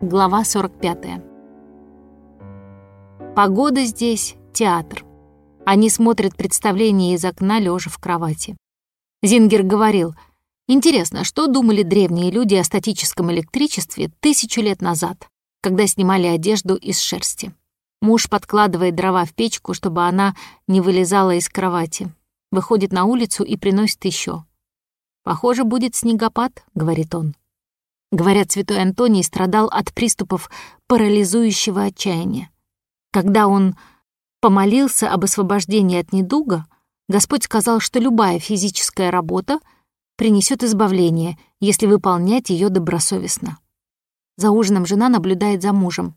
Глава 45. Погода здесь — театр. Они смотрят представление из окна, лежа в кровати. Зингер говорил, «Интересно, что думали древние люди о статическом электричестве тысячу лет назад, когда снимали одежду из шерсти?» Муж подкладывает дрова в печку, чтобы она не вылезала из кровати. Выходит на улицу и приносит еще. «Похоже, будет снегопад», — говорит он. Говорят, святой Антоний страдал от приступов парализующего отчаяния. Когда он помолился об освобождении от недуга, Господь сказал, что любая физическая работа принесет избавление, если выполнять ее добросовестно. За ужином жена наблюдает за мужем.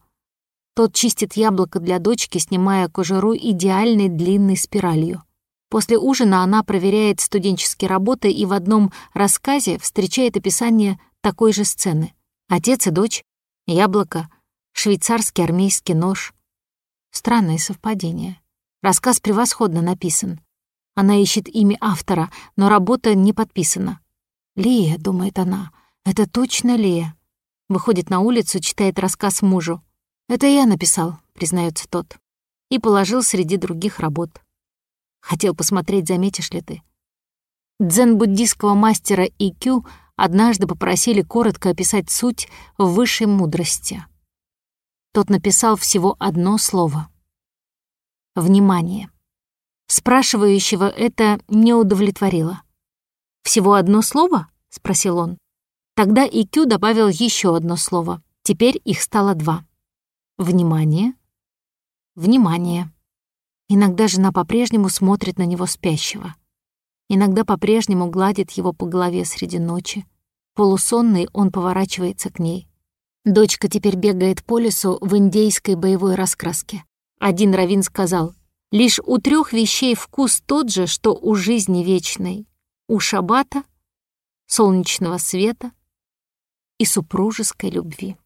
Тот чистит яблоко для дочки, снимая кожуру идеальной длинной спиралью. После ужина она проверяет студенческие работы и в одном рассказе встречает описание такой же сцены. Отец и дочь, яблоко, швейцарский армейский нож. Странное совпадение. Рассказ превосходно написан. Она ищет имя автора, но работа не подписана. «Лия», — думает она, — «это точно Лия». Выходит на улицу, читает рассказ мужу. «Это я написал», — признается тот. И положил среди других работ. Хотел посмотреть, заметишь ли ты. Дзен-буддийского мастера Икю однажды попросили коротко описать суть высшей мудрости. Тот написал всего одно слово. Внимание. Спрашивающего это не удовлетворило. «Всего одно слово?» — спросил он. Тогда Икю добавил еще одно слово. Теперь их стало два. Внимание. Внимание. Иногда жена по-прежнему смотрит на него спящего. Иногда по-прежнему гладит его по голове среди ночи. Полусонный он поворачивается к ней. Дочка теперь бегает по лесу в индейской боевой раскраске. Один раввин сказал, «Лишь у трех вещей вкус тот же, что у жизни вечной. У шабата, солнечного света и супружеской любви».